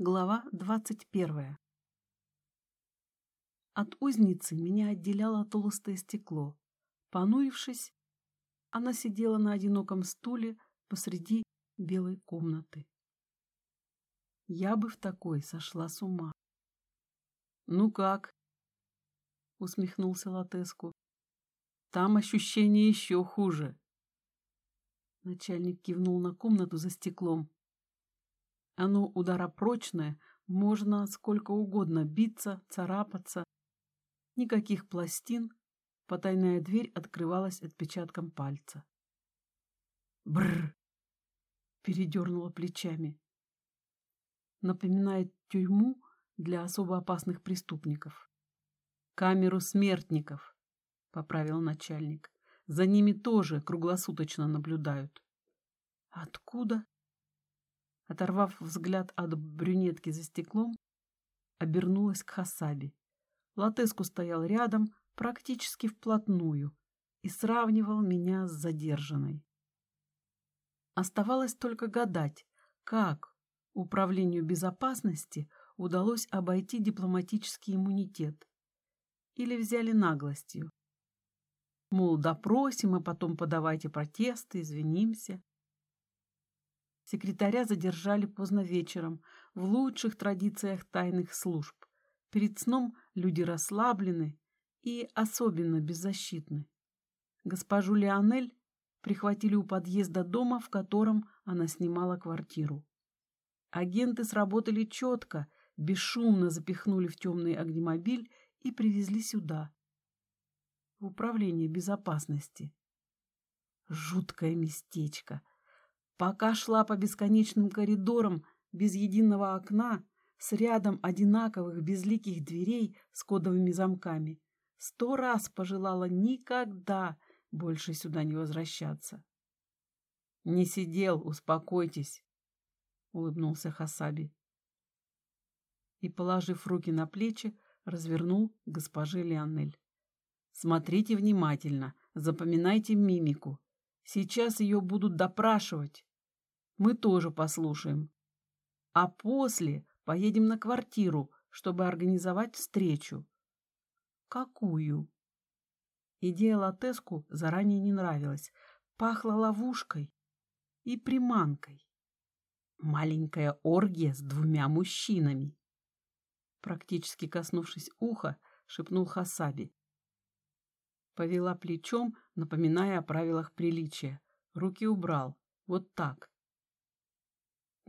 Глава двадцать первая. От узницы меня отделяло толстое стекло. Понурившись, она сидела на одиноком стуле посреди белой комнаты. Я бы в такой сошла с ума. «Ну как?» — усмехнулся Латеску. «Там ощущение еще хуже». Начальник кивнул на комнату за стеклом. Оно ударопрочное, можно сколько угодно биться, царапаться. Никаких пластин, потайная дверь открывалась отпечатком пальца. Бррр! Передернула плечами. Напоминает тюрьму для особо опасных преступников. Камеру смертников, поправил начальник. За ними тоже круглосуточно наблюдают. Откуда? Оторвав взгляд от брюнетки за стеклом, обернулась к Хасаби. Латеску стоял рядом, практически вплотную, и сравнивал меня с задержанной. Оставалось только гадать, как Управлению безопасности удалось обойти дипломатический иммунитет. Или взяли наглостью. Мол, допросим, а потом подавайте протесты, извинимся. Секретаря задержали поздно вечером, в лучших традициях тайных служб. Перед сном люди расслаблены и особенно беззащитны. Госпожу Леонель прихватили у подъезда дома, в котором она снимала квартиру. Агенты сработали четко, бесшумно запихнули в темный огнемобиль и привезли сюда, в управление безопасности. Жуткое местечко — Пока шла по бесконечным коридорам без единого окна, с рядом одинаковых безликих дверей с кодовыми замками, сто раз пожелала никогда больше сюда не возвращаться. «Не сидел, успокойтесь», — улыбнулся Хасаби. И, положив руки на плечи, развернул госпожи Леонель. «Смотрите внимательно, запоминайте мимику. Сейчас ее будут допрашивать мы тоже послушаем. А после поедем на квартиру, чтобы организовать встречу. Какую? Идея Латеску заранее не нравилась. Пахла ловушкой и приманкой. Маленькая оргия с двумя мужчинами. Практически коснувшись уха, шепнул Хасаби. Повела плечом, напоминая о правилах приличия. Руки убрал. Вот так.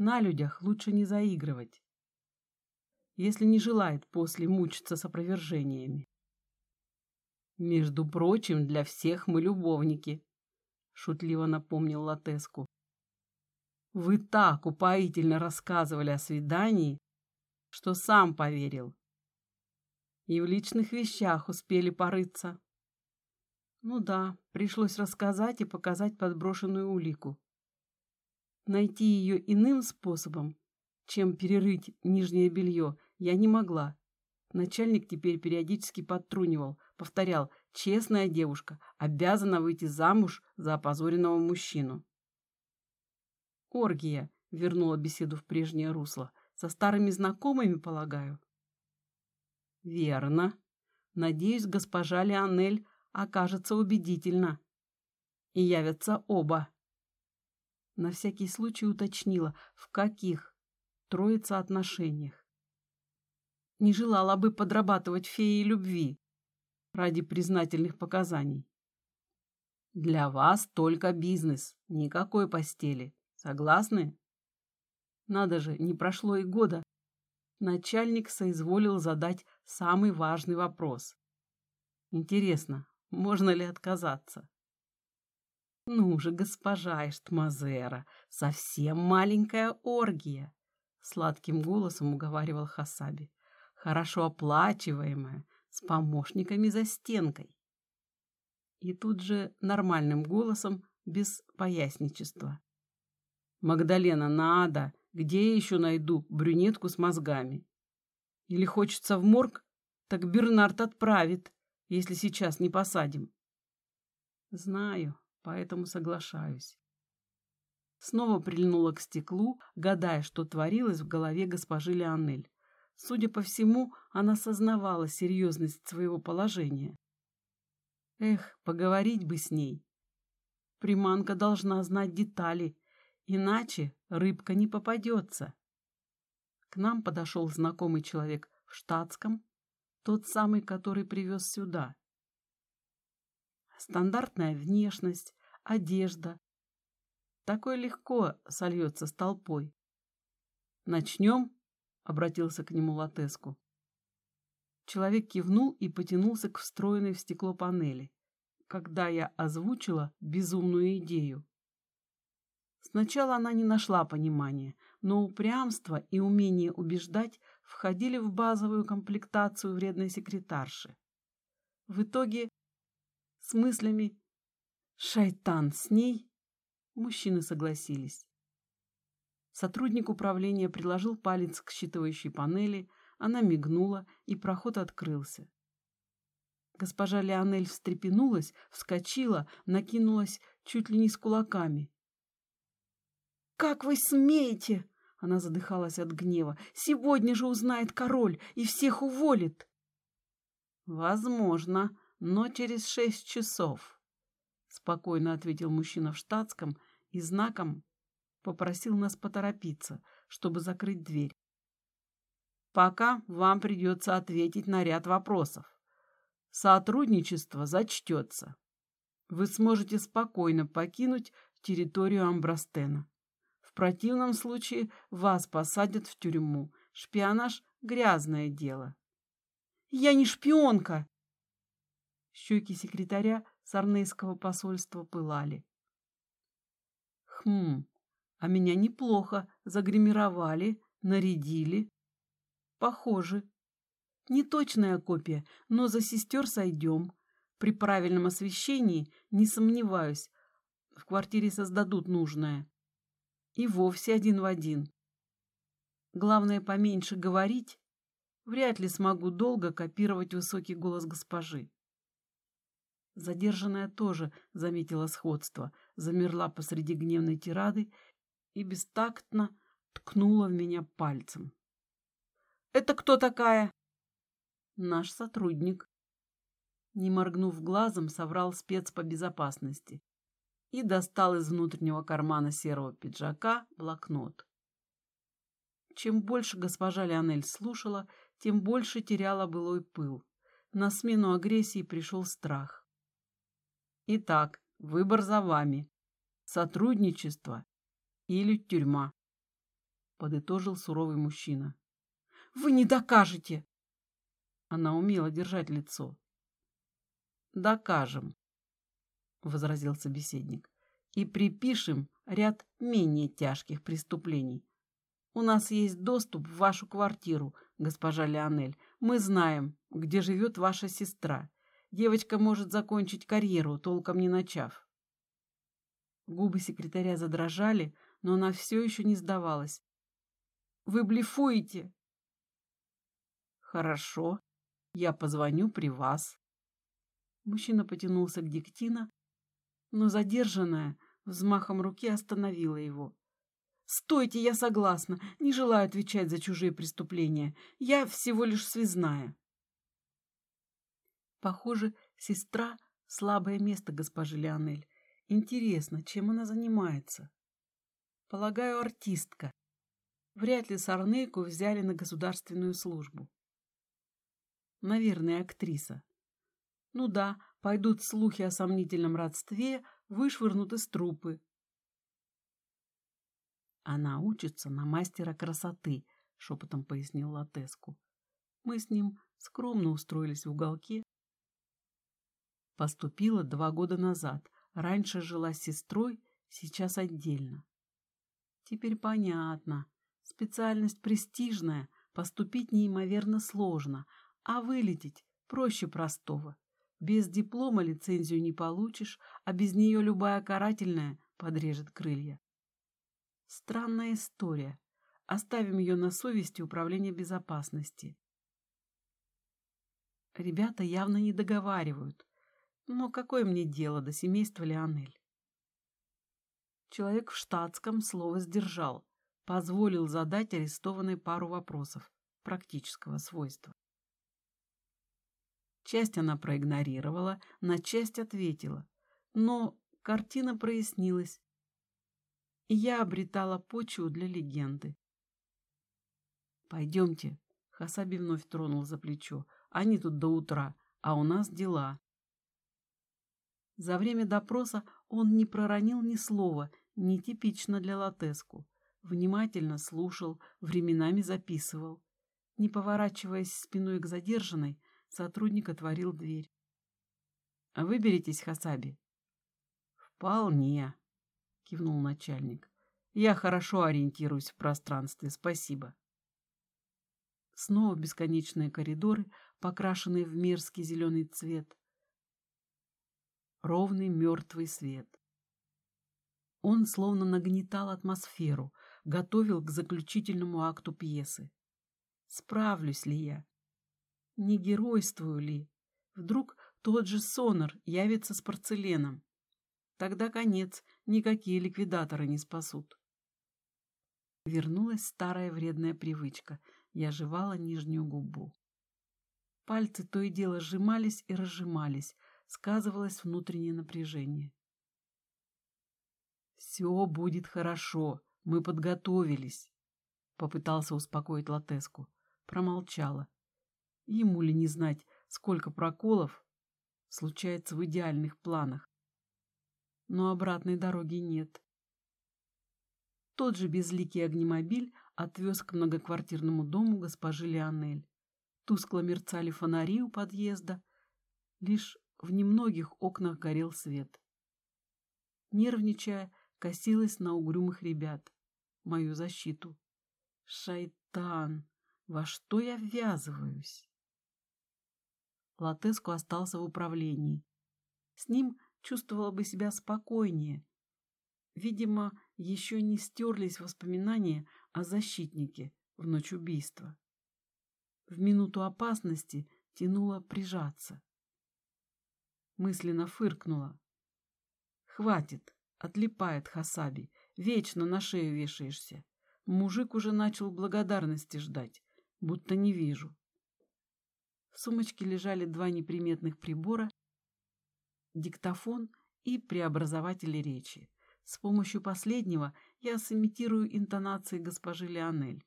На людях лучше не заигрывать, если не желает после мучиться с опровержениями. «Между прочим, для всех мы любовники», — шутливо напомнил Латеску. «Вы так упоительно рассказывали о свидании, что сам поверил. И в личных вещах успели порыться». Ну да, пришлось рассказать и показать подброшенную улику. Найти ее иным способом, чем перерыть нижнее белье, я не могла. Начальник теперь периодически подтрунивал, повторял, честная девушка обязана выйти замуж за опозоренного мужчину. Оргия вернула беседу в прежнее русло. Со старыми знакомыми, полагаю? Верно. Надеюсь, госпожа Леонель окажется убедительна. И явятся оба. На всякий случай уточнила, в каких троица отношениях. Не желала бы подрабатывать феей любви ради признательных показаний. Для вас только бизнес, никакой постели. Согласны? Надо же, не прошло и года. Начальник соизволил задать самый важный вопрос. Интересно, можно ли отказаться? «Ну же, госпожа Эштмазера, совсем маленькая оргия!» Сладким голосом уговаривал Хасаби. «Хорошо оплачиваемая, с помощниками за стенкой». И тут же нормальным голосом, без поясничества. «Магдалена, надо! Где я еще найду брюнетку с мозгами? Или хочется в морг? Так Бернард отправит, если сейчас не посадим». «Знаю», поэтому соглашаюсь. снова прильнула к стеклу, гадая, что творилось в голове госпожи Леонель. Судя по всему, она сознавала серьезность своего положения. Эх, поговорить бы с ней. Приманка должна знать детали, иначе рыбка не попадется. К нам подошел знакомый человек в штатском, тот самый, который привез сюда. Стандартная внешность, одежда. Такой легко сольется с толпой. «Начнем?» — обратился к нему Латеску. Человек кивнул и потянулся к встроенной в стекло панели, когда я озвучила безумную идею. Сначала она не нашла понимания, но упрямство и умение убеждать входили в базовую комплектацию вредной секретарши. В итоге с мыслями «шайтан с ней» мужчины согласились. Сотрудник управления приложил палец к считывающей панели, она мигнула, и проход открылся. Госпожа Леонель встрепенулась, вскочила, накинулась чуть ли не с кулаками. «Как вы смеете?» Она задыхалась от гнева. «Сегодня же узнает король и всех уволит!» «Возможно, но через шесть часов», — спокойно ответил мужчина в штатском и знаком попросил нас поторопиться, чтобы закрыть дверь. «Пока вам придется ответить на ряд вопросов. Сотрудничество зачтется. Вы сможете спокойно покинуть территорию Амбрастена противном случае вас посадят в тюрьму. Шпионаж — грязное дело. Я не шпионка! Щеки секретаря Сарнейского посольства пылали. Хм, а меня неплохо загримировали, нарядили. Похоже. Не точная копия, но за сестер сойдем. При правильном освещении, не сомневаюсь, в квартире создадут нужное и вовсе один в один. Главное, поменьше говорить. Вряд ли смогу долго копировать высокий голос госпожи. Задержанная тоже заметила сходство, замерла посреди гневной тирады и бестактно ткнула в меня пальцем. «Это кто такая?» «Наш сотрудник». Не моргнув глазом, соврал спец по безопасности и достал из внутреннего кармана серого пиджака блокнот. Чем больше госпожа Леонель слушала, тем больше теряла былой пыл. На смену агрессии пришел страх. Итак, выбор за вами. Сотрудничество или тюрьма, подытожил суровый мужчина. Вы не докажете. Она умела держать лицо. Докажем, — возразил собеседник, — «и припишем ряд менее тяжких преступлений. У нас есть доступ в вашу квартиру, госпожа Леонель. Мы знаем, где живет ваша сестра. Девочка может закончить карьеру, толком не начав». Губы секретаря задрожали, но она все еще не сдавалась. «Вы блефуете!» «Хорошо, я позвоню при вас». Мужчина потянулся к Диктина, но задержанная взмахом руки остановила его. «Стойте, я согласна. Не желаю отвечать за чужие преступления. Я всего лишь связная». Похоже, сестра — слабое место госпожи Леонель. Интересно, чем она занимается? Полагаю, артистка. Вряд ли Сарнейку взяли на государственную службу. Наверное, актриса. Ну да, пойдут слухи о сомнительном родстве, вышвырнут из трупы. Она учится на мастера красоты, шепотом пояснил Латеску. Мы с ним скромно устроились в уголке. Поступила два года назад. Раньше жила с сестрой, сейчас отдельно. Теперь понятно. Специальность престижная, поступить неимоверно сложно, а вылететь проще простого. Без диплома лицензию не получишь, а без нее любая карательная подрежет крылья. Странная история. Оставим ее на совести управления безопасности. Ребята явно не договаривают. Но какое мне дело до семейства Леонель? Человек в штатском слово сдержал, позволил задать арестованной пару вопросов практического свойства. Часть она проигнорировала, на часть ответила, но картина прояснилась, и я обретала почву для легенды. «Пойдемте», — Хасаби вновь тронул за плечо, — «они тут до утра, а у нас дела». За время допроса он не проронил ни слова, нетипично для Латеску. Внимательно слушал, временами записывал. Не поворачиваясь спиной к задержанной, сотрудник отворил дверь. «А «Выберитесь, Хасаби?» «Вполне», — кивнул начальник. «Я хорошо ориентируюсь в пространстве, спасибо». Снова бесконечные коридоры, покрашенные в мерзкий зеленый цвет. Ровный мертвый свет. Он словно нагнетал атмосферу, готовил к заключительному акту пьесы. Справлюсь ли я? Не геройствую ли? Вдруг тот же Сонор явится с порцеленом? Тогда конец, никакие ликвидаторы не спасут. Вернулась старая вредная привычка. Я жевала нижнюю губу. Пальцы то и дело сжимались и разжимались, сказывалось внутреннее напряжение. «Все будет хорошо, мы подготовились», — попытался успокоить Латеску. Промолчала. Ему ли не знать, сколько проколов случается в идеальных планах. Но обратной дороги нет. Тот же безликий огнемобиль отвез к многоквартирному дому госпожи Леонель. Тускло мерцали фонари у подъезда. Лишь в немногих окнах горел свет. Нервничая, косилась на угрюмых ребят. Мою защиту. Шайтан! Во что я ввязываюсь? Латеску остался в управлении. С ним чувствовала бы себя спокойнее. Видимо, еще не стерлись воспоминания о защитнике в ночь убийства. В минуту опасности тянуло прижаться. Мысленно фыркнула. Хватит, отлипает Хасаби, вечно на шею вешаешься. Мужик уже начал благодарности ждать, будто не вижу. В сумочке лежали два неприметных прибора, диктофон и преобразователь речи. С помощью последнего я сымитирую интонации госпожи Леонель.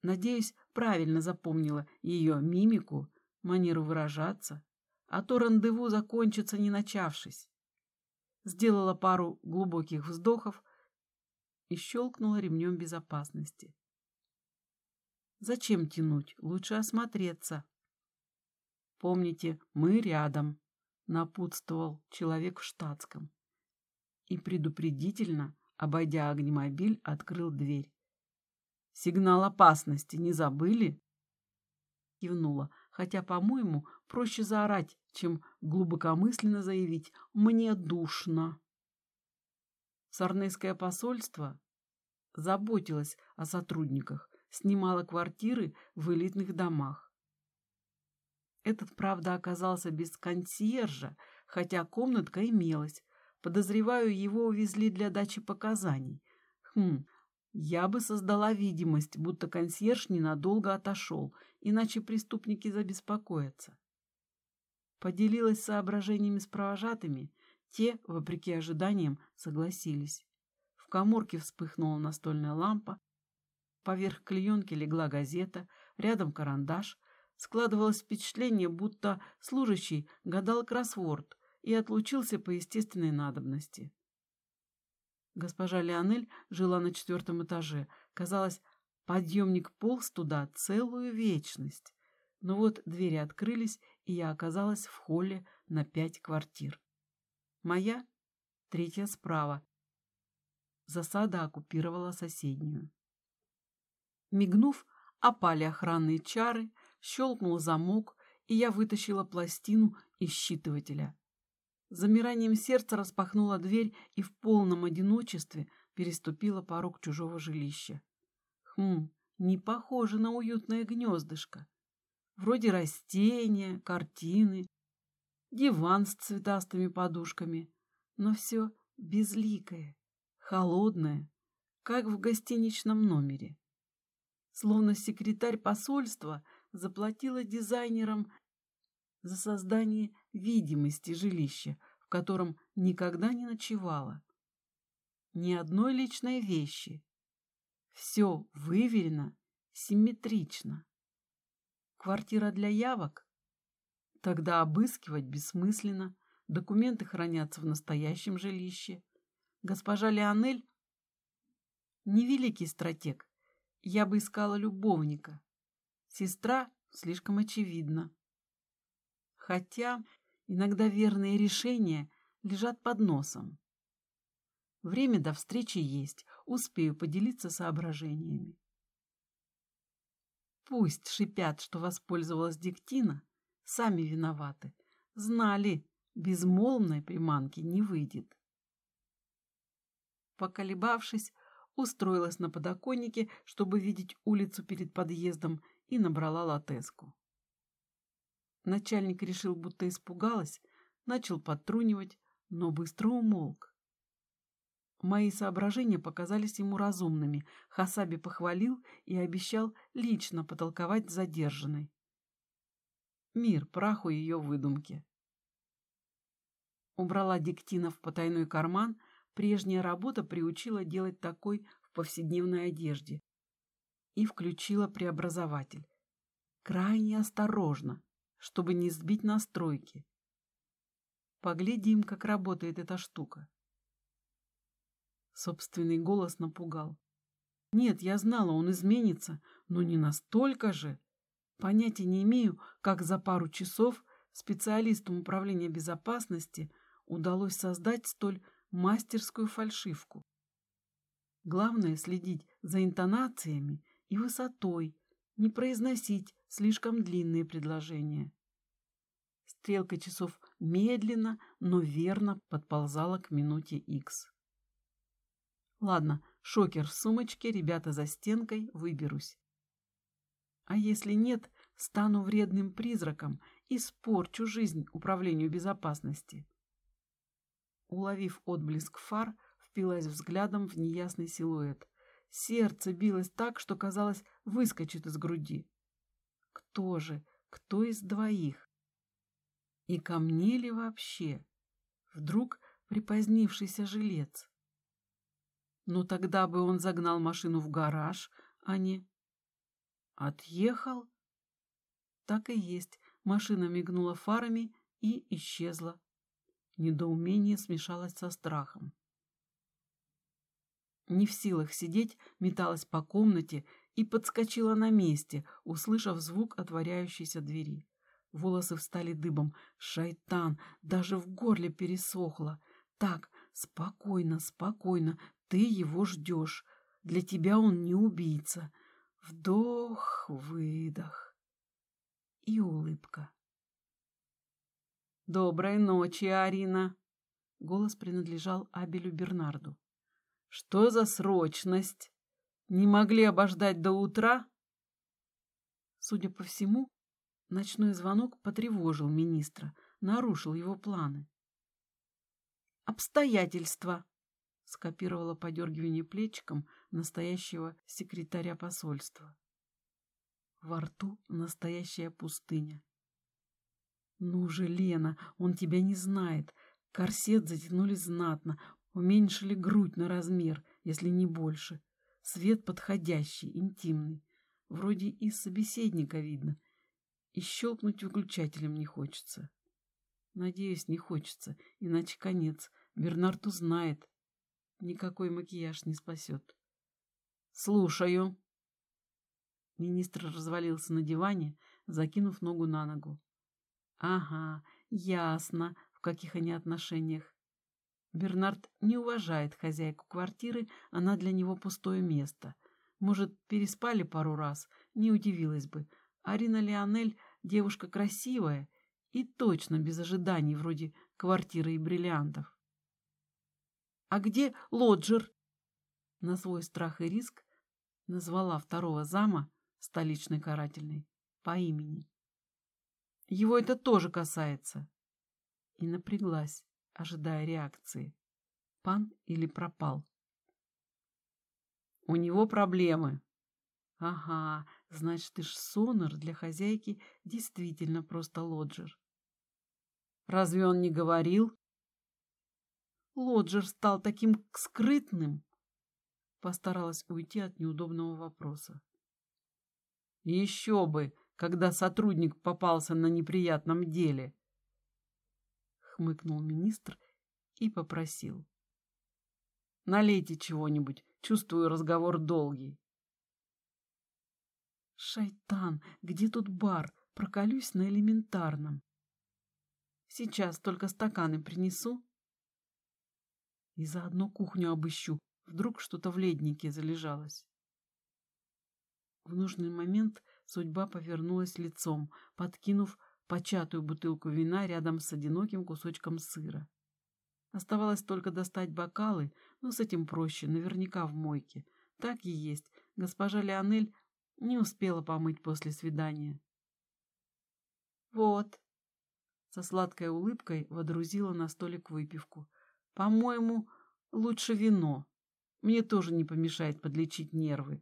Надеюсь, правильно запомнила ее мимику, манеру выражаться, а то рандеву закончится не начавшись. Сделала пару глубоких вздохов и щелкнула ремнем безопасности. Зачем тянуть? Лучше осмотреться. Помните, мы рядом, напутствовал человек в штатском и предупредительно, обойдя огнемобиль, открыл дверь. «Сигнал опасности не забыли?» Кивнула, хотя, по-моему, проще заорать, чем глубокомысленно заявить «мне душно». Сарнейское посольство заботилось о сотрудниках, снимало квартиры в элитных домах. Этот, правда, оказался без консьержа, хотя комнатка имелась, Подозреваю, его увезли для дачи показаний. Хм, я бы создала видимость, будто консьерж ненадолго отошел, иначе преступники забеспокоятся. Поделилась соображениями с провожатыми, те, вопреки ожиданиям, согласились. В коморке вспыхнула настольная лампа, поверх клеенки легла газета, рядом карандаш. Складывалось впечатление, будто служащий гадал кроссворд, и отлучился по естественной надобности. Госпожа Леонель жила на четвертом этаже. Казалось, подъемник полз туда целую вечность. Но вот двери открылись, и я оказалась в холле на пять квартир. Моя — третья справа. Засада оккупировала соседнюю. Мигнув, опали охранные чары, щелкнул замок, и я вытащила пластину из считывателя. Замиранием сердца распахнула дверь и в полном одиночестве переступила порог чужого жилища. Хм, не похоже на уютное гнездышко. Вроде растения, картины, диван с цветастыми подушками, но все безликое, холодное, как в гостиничном номере. Словно секретарь посольства заплатила дизайнерам за создание видимости жилища, в котором никогда не ночевала. Ни одной личной вещи. Все выверено, симметрично. Квартира для явок? Тогда обыскивать бессмысленно, документы хранятся в настоящем жилище. Госпожа Леонель — невеликий стратег, я бы искала любовника. Сестра слишком очевидна. Хотя иногда верные решения лежат под носом. Время до встречи есть, успею поделиться соображениями. Пусть шипят, что воспользовалась Диктина, сами виноваты. Знали, безмолвной приманки не выйдет. Поколебавшись, устроилась на подоконнике, чтобы видеть улицу перед подъездом, и набрала латеску. Начальник решил, будто испугалась, начал подтрунивать, но быстро умолк. Мои соображения показались ему разумными. Хасаби похвалил и обещал лично потолковать с задержанной. Мир праху ее выдумки. Убрала Диктина в потайной карман, прежняя работа приучила делать такой в повседневной одежде. И включила преобразователь. Крайне осторожно, чтобы не сбить настройки. Поглядим, как работает эта штука. Собственный голос напугал. Нет, я знала, он изменится, но не настолько же. Понятия не имею, как за пару часов специалистам управления безопасности удалось создать столь мастерскую фальшивку. Главное следить за интонациями и высотой, не произносить слишком длинные предложения. Стрелка часов медленно, но верно подползала к минуте X. Ладно, шокер в сумочке, ребята за стенкой, выберусь. А если нет, стану вредным призраком и спорчу жизнь управлению безопасности. Уловив отблеск фар, впилась взглядом в неясный силуэт. Сердце билось так, что, казалось, выскочит из груди. Кто же? Кто из двоих? И ко мне ли вообще? Вдруг припозднившийся жилец? Но тогда бы он загнал машину в гараж, а не... Отъехал? Так и есть. Машина мигнула фарами и исчезла. Недоумение смешалось со страхом. Не в силах сидеть, металась по комнате и подскочила на месте, услышав звук отворяющейся двери. Волосы встали дыбом. Шайтан! Даже в горле пересохло. Так, спокойно, спокойно, ты его ждешь. Для тебя он не убийца. Вдох, выдох. И улыбка. «Доброй ночи, Арина!» Голос принадлежал Абелю Бернарду. «Что за срочность? Не могли обождать до утра?» Судя по всему, ночной звонок потревожил министра, нарушил его планы. «Обстоятельства!» Скопировала подергивание плечиком настоящего секретаря посольства. Во рту настоящая пустыня. Ну же, Лена, он тебя не знает. Корсет затянули знатно, уменьшили грудь на размер, если не больше. Свет подходящий, интимный. Вроде из собеседника видно. И щелкнуть выключателем не хочется. Надеюсь, не хочется, иначе конец. Бернард узнает, Никакой макияж не спасет. Слушаю. Министр развалился на диване, закинув ногу на ногу. Ага, ясно, в каких они отношениях. Бернард не уважает хозяйку квартиры, она для него пустое место. Может, переспали пару раз, не удивилась бы. Арина Леонель девушка красивая и точно без ожиданий вроде квартиры и бриллиантов. «А где лоджер?» На свой страх и риск назвала второго зама, столичной карательной, по имени. «Его это тоже касается!» И напряглась, ожидая реакции. Пан или пропал? У него проблемы. Ага, значит, ж сонор для хозяйки действительно просто лоджер. Разве он не говорил? Лоджер стал таким скрытным. Постаралась уйти от неудобного вопроса. Еще бы, когда сотрудник попался на неприятном деле. Хмыкнул министр и попросил. Налейте чего-нибудь, чувствую разговор долгий. Шайтан, где тут бар? Проколюсь на элементарном. Сейчас только стаканы принесу. И заодно кухню обыщу. Вдруг что-то в леднике залежалось. В нужный момент судьба повернулась лицом, подкинув початую бутылку вина рядом с одиноким кусочком сыра. Оставалось только достать бокалы, но с этим проще, наверняка в мойке. Так и есть. Госпожа Леонель не успела помыть после свидания. «Вот», — со сладкой улыбкой водрузила на столик выпивку. «По-моему, лучше вино. Мне тоже не помешает подлечить нервы».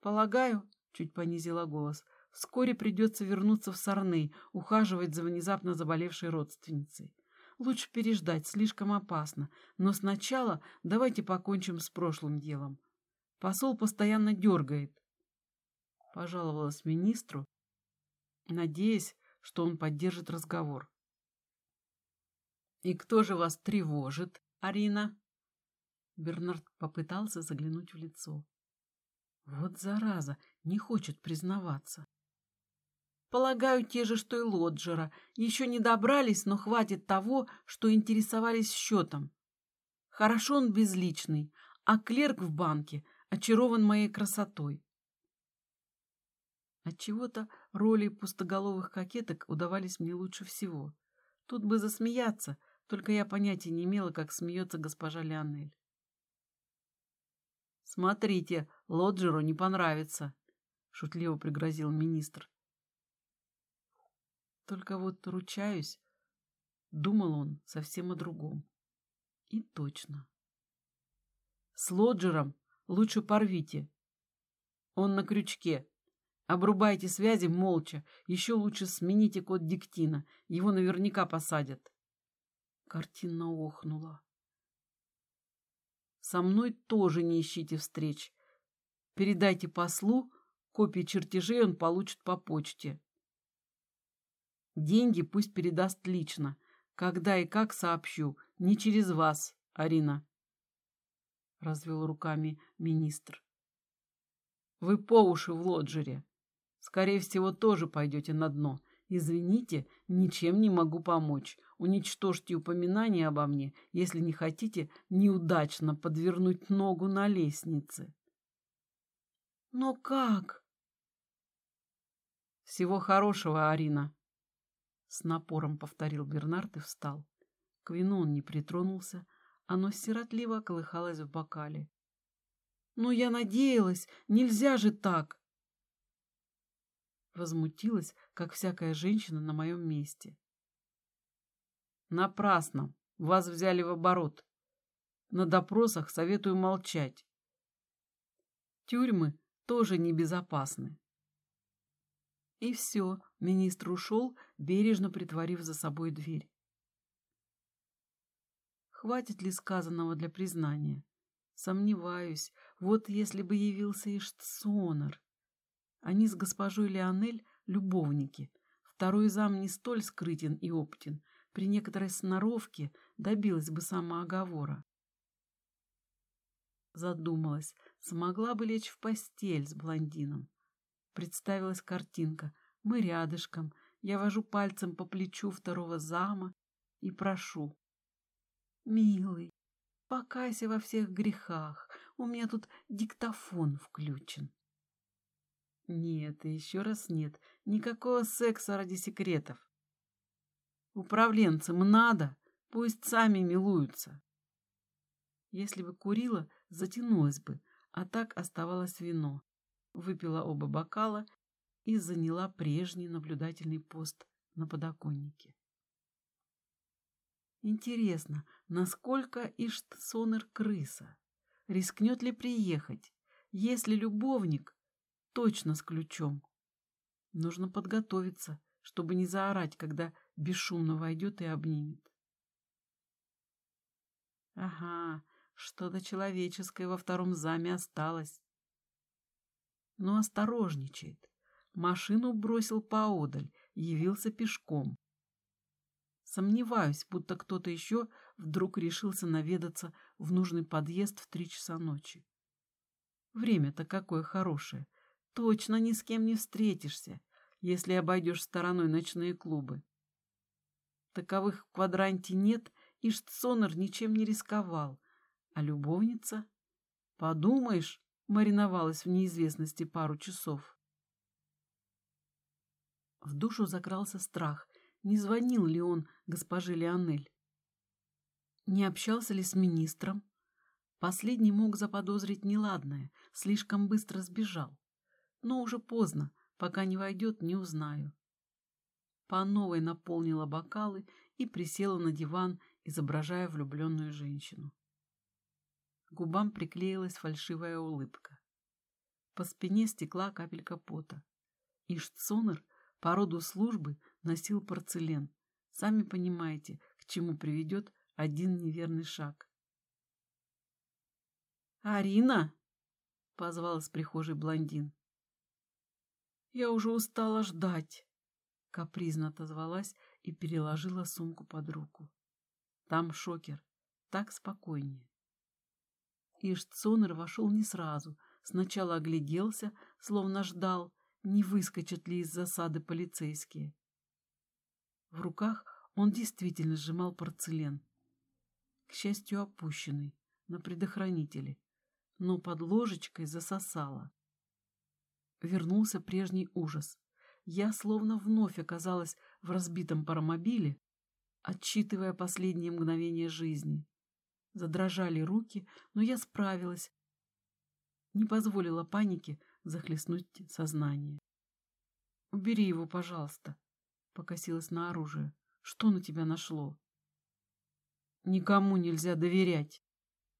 «Полагаю», — чуть понизила голос, — «вскоре придется вернуться в Сорны, ухаживать за внезапно заболевшей родственницей. Лучше переждать, слишком опасно. Но сначала давайте покончим с прошлым делом. Посол постоянно дергает пожаловалась министру, надеясь, что он поддержит разговор. «И кто же вас тревожит, Арина?» Бернард попытался заглянуть в лицо. Вот зараза, не хочет признаваться. Полагаю, те же, что и Лоджера. Еще не добрались, но хватит того, что интересовались счетом. Хорошо он безличный, а клерк в банке очарован моей красотой. Отчего-то роли пустоголовых кокеток удавались мне лучше всего. Тут бы засмеяться, только я понятия не имела, как смеется госпожа Леонель. «Смотрите, Лоджеру не понравится», — шутливо пригрозил министр. Только вот ручаюсь, думал он совсем о другом. И точно. С Лоджером лучше порвите. Он на крючке, Обрубайте связи молча. Еще лучше смените код диктина. Его наверняка посадят. Картина охнула. Со мной тоже не ищите встреч. Передайте послу, копии чертежей он получит по почте. Деньги пусть передаст лично. Когда и как сообщу. Не через вас, Арина. Развел руками министр. Вы по уши в лоджере. Скорее всего, тоже пойдете на дно. Извините, ничем не могу помочь. Уничтожьте упоминание обо мне, если не хотите неудачно подвернуть ногу на лестнице. Но как? Всего хорошего, Арина. С напором повторил Бернард и встал. К вину он не притронулся, оно сиротливо колыхалось в бокале. Но я надеялась, нельзя же так. Возмутилась, как всякая женщина на моем месте. Напрасно. Вас взяли в оборот. На допросах советую молчать. Тюрьмы тоже небезопасны. И все, министр ушел, бережно притворив за собой дверь. Хватит ли сказанного для признания? Сомневаюсь. Вот если бы явился Иштсонер. Они с госпожой Леонель любовники. Второй зам не столь скрытен и опытен. При некоторой сноровке добилась бы самооговора. Задумалась, смогла бы лечь в постель с блондином. Представилась картинка. Мы рядышком. Я вожу пальцем по плечу второго зама и прошу. «Милый, покайся во всех грехах. У меня тут диктофон включен». Нет, и еще раз нет. Никакого секса ради секретов. Управленцам надо, пусть сами милуются. Если бы курила, затянулась бы, а так оставалось вино. Выпила оба бокала и заняла прежний наблюдательный пост на подоконнике. Интересно, насколько Иштсонер крыса. Рискнет ли приехать? Если любовник, точно с ключом. Нужно подготовиться, чтобы не заорать, когда бесшумно войдет и обнимет. Ага, что-то человеческое во втором заме осталось. Но осторожничает. Машину бросил поодаль, явился пешком. Сомневаюсь, будто кто-то еще вдруг решился наведаться в нужный подъезд в три часа ночи. Время-то какое хорошее. Точно ни с кем не встретишься, если обойдешь стороной ночные клубы. Таковых в квадранте нет, и Штсонер ничем не рисковал. А любовница? Подумаешь, мариновалась в неизвестности пару часов. В душу закрался страх, не звонил ли он госпоже Леонель. Не общался ли с министром? Последний мог заподозрить неладное, слишком быстро сбежал. Но уже поздно, пока не войдет, не узнаю. По новой наполнила бокалы и присела на диван, изображая влюбленную женщину. К губам приклеилась фальшивая улыбка. По спине стекла капелька пота. Иштсонер по роду службы носил порцелен. Сами понимаете, к чему приведет один неверный шаг. «Арина!» — позвал из прихожей блондин. «Я уже устала ждать!» — капризно отозвалась и переложила сумку под руку. «Там шокер. Так спокойнее». Иштцонер вошел не сразу. Сначала огляделся, словно ждал, не выскочат ли из засады полицейские. В руках он действительно сжимал порцелен. К счастью, опущенный, на предохранителе но под ложечкой засосало. Вернулся прежний ужас. Я словно вновь оказалась в разбитом паромобиле, отчитывая последние мгновения жизни. Задрожали руки, но я справилась. Не позволила панике захлестнуть сознание. «Убери его, пожалуйста», — покосилась на оружие. «Что на тебя нашло?» «Никому нельзя доверять»,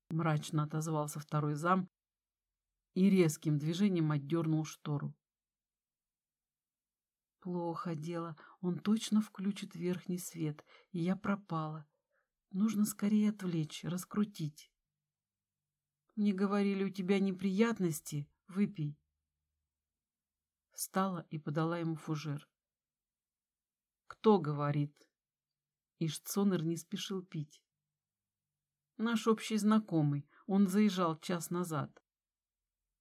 мрачно отозвался второй зам и резким движением отдернул штору. Плохо дело, он точно включит верхний свет, и я пропала. Нужно скорее отвлечь, раскрутить. Мне говорили, у тебя неприятности, выпей. Встала и подала ему фужер. Кто говорит? Ишцонер не спешил пить. Наш общий знакомый. Он заезжал час назад.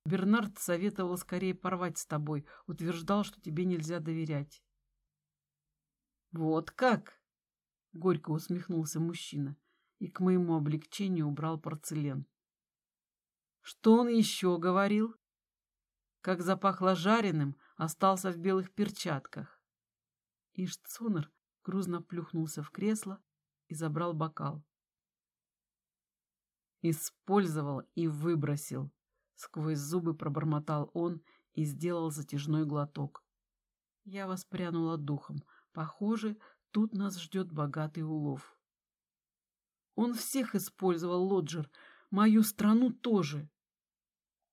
Бернард советовал скорее порвать с тобой, утверждал, что тебе нельзя доверять. Вот как? Горько усмехнулся мужчина и к моему облегчению убрал порцелен. Что он еще говорил? Как запахло жареным, остался в белых перчатках. Иштцунер грузно плюхнулся в кресло и забрал бокал. Использовал и выбросил. Сквозь зубы пробормотал он и сделал затяжной глоток. Я воспрянула духом. Похоже, тут нас ждет богатый улов. Он всех использовал, Лоджер. Мою страну тоже.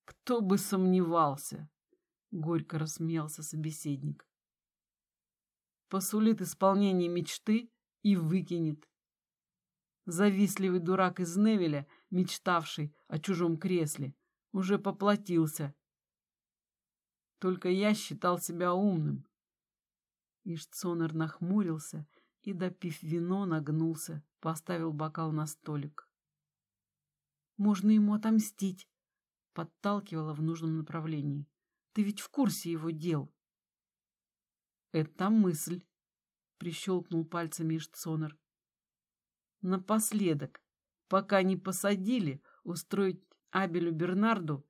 Кто бы сомневался, — горько рассмеялся собеседник. Посулит исполнение мечты и выкинет. Завистливый дурак из Невеля, мечтавший о чужом кресле, уже поплатился. Только я считал себя умным. Иштцонер нахмурился и, допив вино, нагнулся, поставил бокал на столик. «Можно ему отомстить», — подталкивала в нужном направлении. «Ты ведь в курсе его дел». «Это мысль», — прищелкнул пальцами Иштцонер. Напоследок, пока не посадили, устроить Абелю Бернарду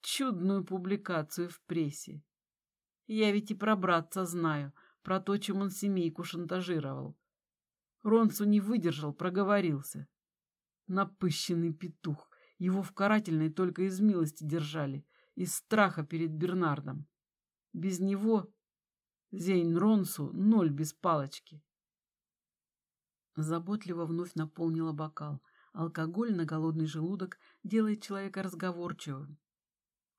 чудную публикацию в прессе. Я ведь и про братца знаю, про то, чем он семейку шантажировал. Ронсу не выдержал, проговорился. Напыщенный петух. Его в карательной только из милости держали, из страха перед Бернардом. Без него Зейн Ронсу ноль без палочки. Заботливо вновь наполнила бокал. Алкоголь на голодный желудок делает человека разговорчивым,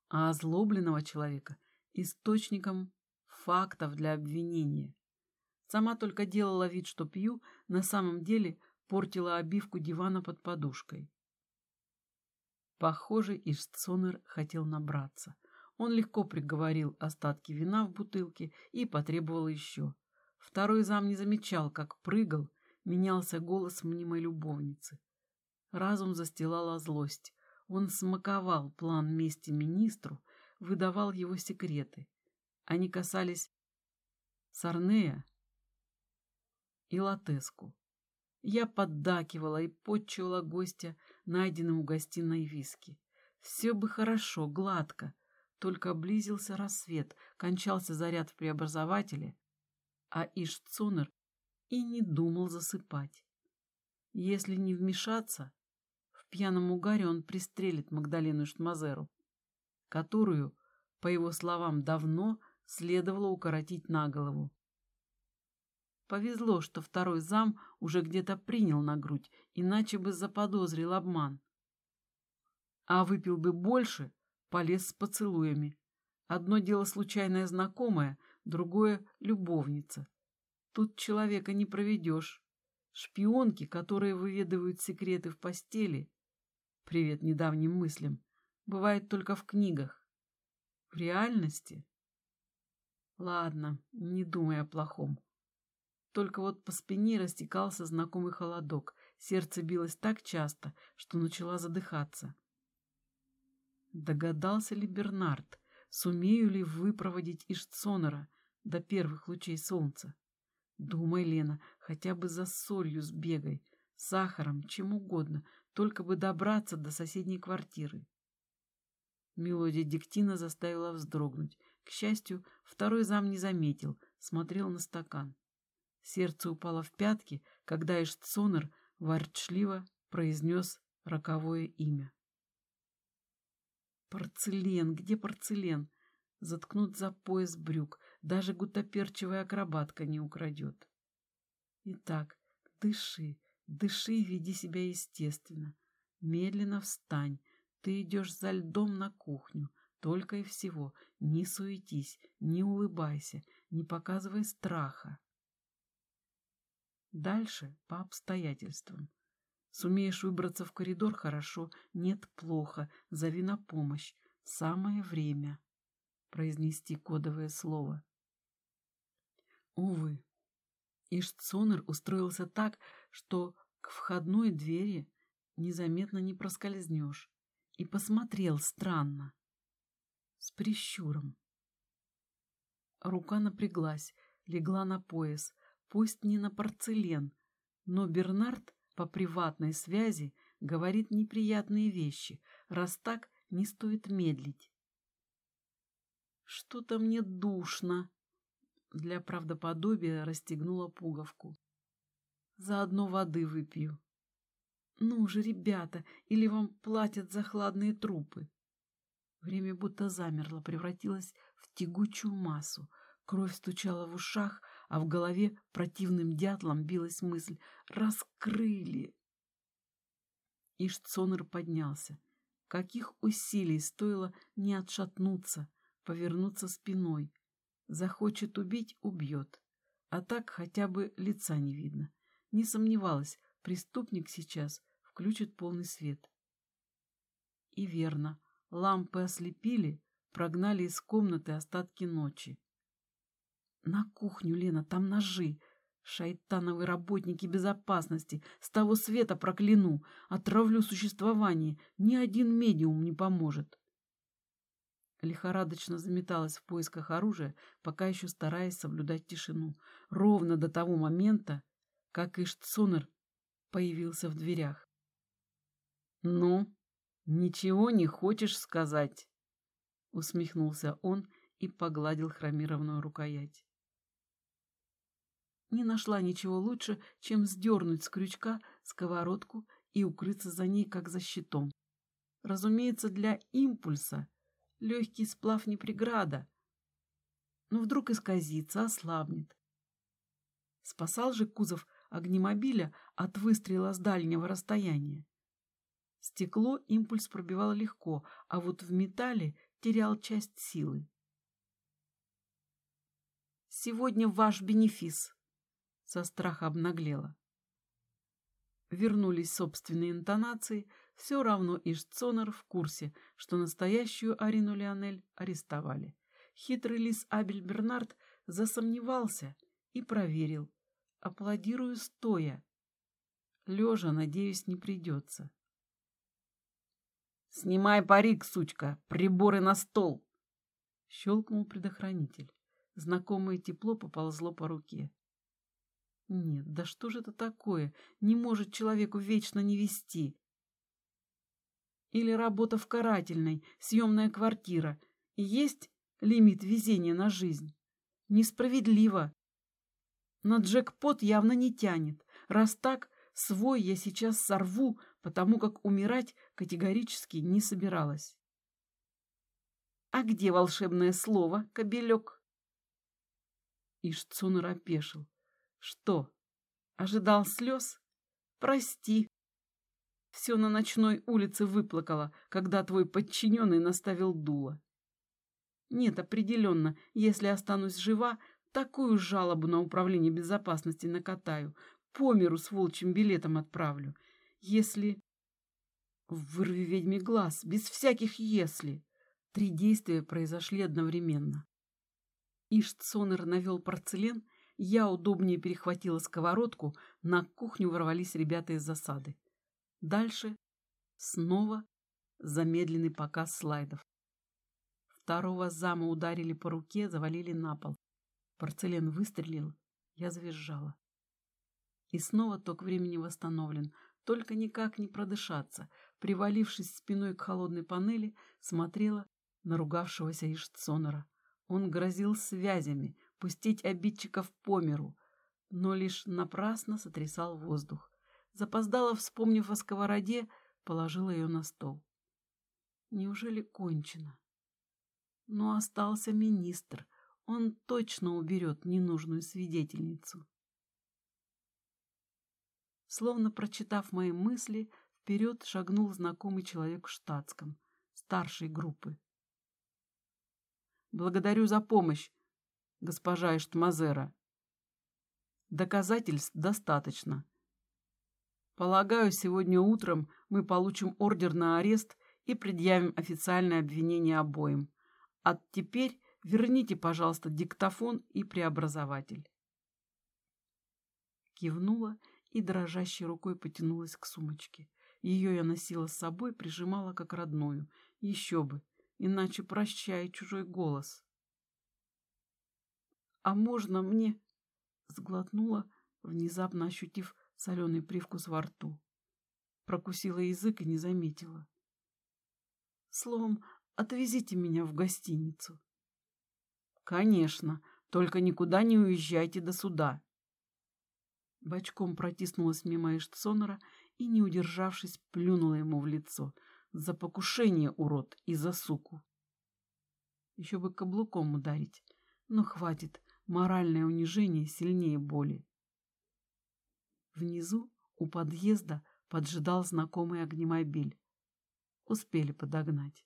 а озлобленного человека — источником фактов для обвинения. Сама только делала вид, что пью, на самом деле портила обивку дивана под подушкой. Похоже, Иштцонер хотел набраться. Он легко приговорил остатки вина в бутылке и потребовал еще. Второй зам не замечал, как прыгал, менялся голос мнимой любовницы. Разум застилала злость. Он смаковал план мести министру, выдавал его секреты. Они касались Сарнея и Латеску. Я поддакивала и подчивала гостя найденным в гостиной виски. Все бы хорошо, гладко, только близился рассвет, кончался заряд в преобразователе, а Ишцунер и не думал засыпать. Если не вмешаться, пьяном угаре он пристрелит Магдалену Штмазеру, которую, по его словам, давно следовало укоротить на голову. Повезло, что второй зам уже где-то принял на грудь, иначе бы заподозрил обман. А выпил бы больше, полез с поцелуями. Одно дело случайная знакомая, другое — любовница. Тут человека не проведешь. Шпионки, которые выведывают секреты в постели, привет недавним мыслям, бывает только в книгах. В реальности? Ладно, не думай о плохом. Только вот по спине растекался знакомый холодок. Сердце билось так часто, что начала задыхаться. Догадался ли Бернард, сумею ли выпроводить Иштсонера до первых лучей солнца? Думай, Лена, хотя бы за солью сбегай, сахаром, чем угодно, только бы добраться до соседней квартиры. Мелодия диктина заставила вздрогнуть. К счастью, второй зам не заметил, смотрел на стакан. Сердце упало в пятки, когда Эштсонер ворчливо произнес роковое имя. Порцелен, где порцелен? Заткнут за пояс брюк, даже гутоперчивая акробатка не украдет. Итак, дыши, дыши и веди себя естественно. Медленно встань, ты идешь за льдом на кухню, только и всего. Не суетись, не улыбайся, не показывай страха. Дальше по обстоятельствам. Сумеешь выбраться в коридор – хорошо, нет – плохо, зови на помощь. Самое время произнести кодовое слово. Увы, Иштцонер устроился так, что к входной двери незаметно не проскользнешь, и посмотрел странно, с прищуром. Рука напряглась, легла на пояс, пусть не на порцелен, но Бернард по приватной связи говорит неприятные вещи, раз так не стоит медлить. Что-то мне душно. Для правдоподобия расстегнула пуговку. Заодно воды выпью. Ну же, ребята, или вам платят за хладные трупы? Время будто замерло, превратилось в тягучую массу. Кровь стучала в ушах, а в голове противным дятлом билась мысль «Раскрыли!». Иштцонер поднялся. Каких усилий стоило не отшатнуться, повернуться спиной. Захочет убить — убьет. А так хотя бы лица не видно. Не сомневалась, преступник сейчас включит полный свет. И верно, лампы ослепили, прогнали из комнаты остатки ночи. На кухню, Лена, там ножи. Шайтановые работники безопасности. С того света прокляну. Отравлю существование. Ни один медиум не поможет. Лихорадочно заметалась в поисках оружия, пока еще стараясь соблюдать тишину. Ровно до того момента, как Иштцунер появился в дверях. «Ну, ничего не хочешь сказать?» Усмехнулся он и погладил хромированную рукоять не нашла ничего лучше, чем сдернуть с крючка сковородку и укрыться за ней, как за щитом. Разумеется, для импульса легкий сплав не преграда, но вдруг исказится, ослабнет. Спасал же кузов огнемобиля от выстрела с дальнего расстояния. Стекло импульс пробивал легко, а вот в металле терял часть силы. «Сегодня ваш бенефис!» Со страха обнаглела. Вернулись собственные интонации, все равно Иштцонер в курсе, что настоящую Арину Леонель арестовали. Хитрый лис Абель Бернард засомневался и проверил. Аплодирую стоя. Лежа, надеюсь, не придется. «Снимай парик, сучка! Приборы на стол!» Щелкнул предохранитель. Знакомое тепло поползло по руке. Нет, да что же это такое? Не может человеку вечно не вести. Или работа в карательной, съемная квартира. Есть лимит везения на жизнь. Несправедливо. На джекпот явно не тянет. Раз так, свой я сейчас сорву, потому как умирать категорически не собиралась. «А где волшебное слово, кобелек?» Ишцунер опешил. «Что, ожидал слез? Прости. Все на ночной улице выплакала, когда твой подчиненный наставил дуло. Нет, определенно, если останусь жива, такую жалобу на управление безопасности накатаю, по миру с волчьим билетом отправлю. Если... Вырви ведьме глаз, без всяких «если». Три действия произошли одновременно. Иштсонер навел порцелен, я удобнее перехватила сковородку, на кухню ворвались ребята из засады. Дальше снова замедленный показ слайдов. Второго зама ударили по руке, завалили на пол. Порцелен выстрелил, я завизжала. И снова ток времени восстановлен, только никак не продышаться. Привалившись спиной к холодной панели, смотрела на ругавшегося Иштсонера. Он грозил связями, пустить обидчиков по миру, но лишь напрасно сотрясал воздух. Запоздала, вспомнив о сковороде, положила ее на стол. Неужели кончено? Но остался министр. Он точно уберет ненужную свидетельницу. Словно прочитав мои мысли, вперед шагнул знакомый человек в штатском, старшей группы. «Благодарю за помощь, госпожа Эштмазера. Доказательств достаточно. Полагаю, сегодня утром мы получим ордер на арест и предъявим официальное обвинение обоим. А теперь верните, пожалуйста, диктофон и преобразователь. Кивнула и дрожащей рукой потянулась к сумочке. Ее я носила с собой, прижимала как родную. Еще бы, иначе прощай чужой голос. «А можно мне...» — сглотнула, внезапно ощутив соленый привкус во рту. Прокусила язык и не заметила. Словом, отвезите меня в гостиницу. Конечно, только никуда не уезжайте до суда. Бочком протиснулась мимо Эштсонера и, не удержавшись, плюнула ему в лицо. За покушение, урод, и за суку. Еще бы каблуком ударить. Но хватит, моральное унижение сильнее боли. Внизу, у подъезда, поджидал знакомый огнемобиль. Успели подогнать.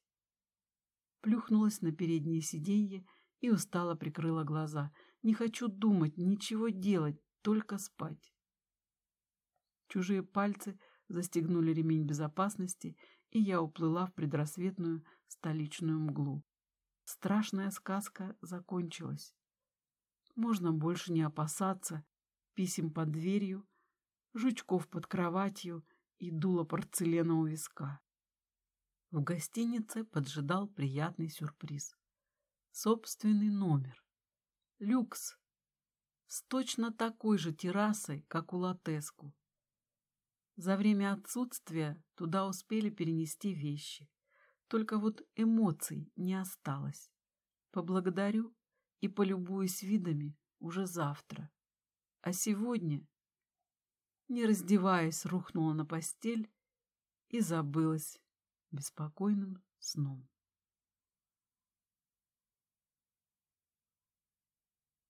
Плюхнулась на переднее сиденье и устало прикрыла глаза. Не хочу думать, ничего делать, только спать. Чужие пальцы застегнули ремень безопасности, и я уплыла в предрассветную столичную мглу. Страшная сказка закончилась. Можно больше не опасаться писем под дверью, жучков под кроватью и дуло порцелена у виска. В гостинице поджидал приятный сюрприз. Собственный номер. Люкс. С точно такой же террасой, как у Латеску. За время отсутствия туда успели перенести вещи. Только вот эмоций не осталось. Поблагодарю и полюбуюсь видами уже завтра. А сегодня не раздеваясь, рухнула на постель и забылась беспокойным сном.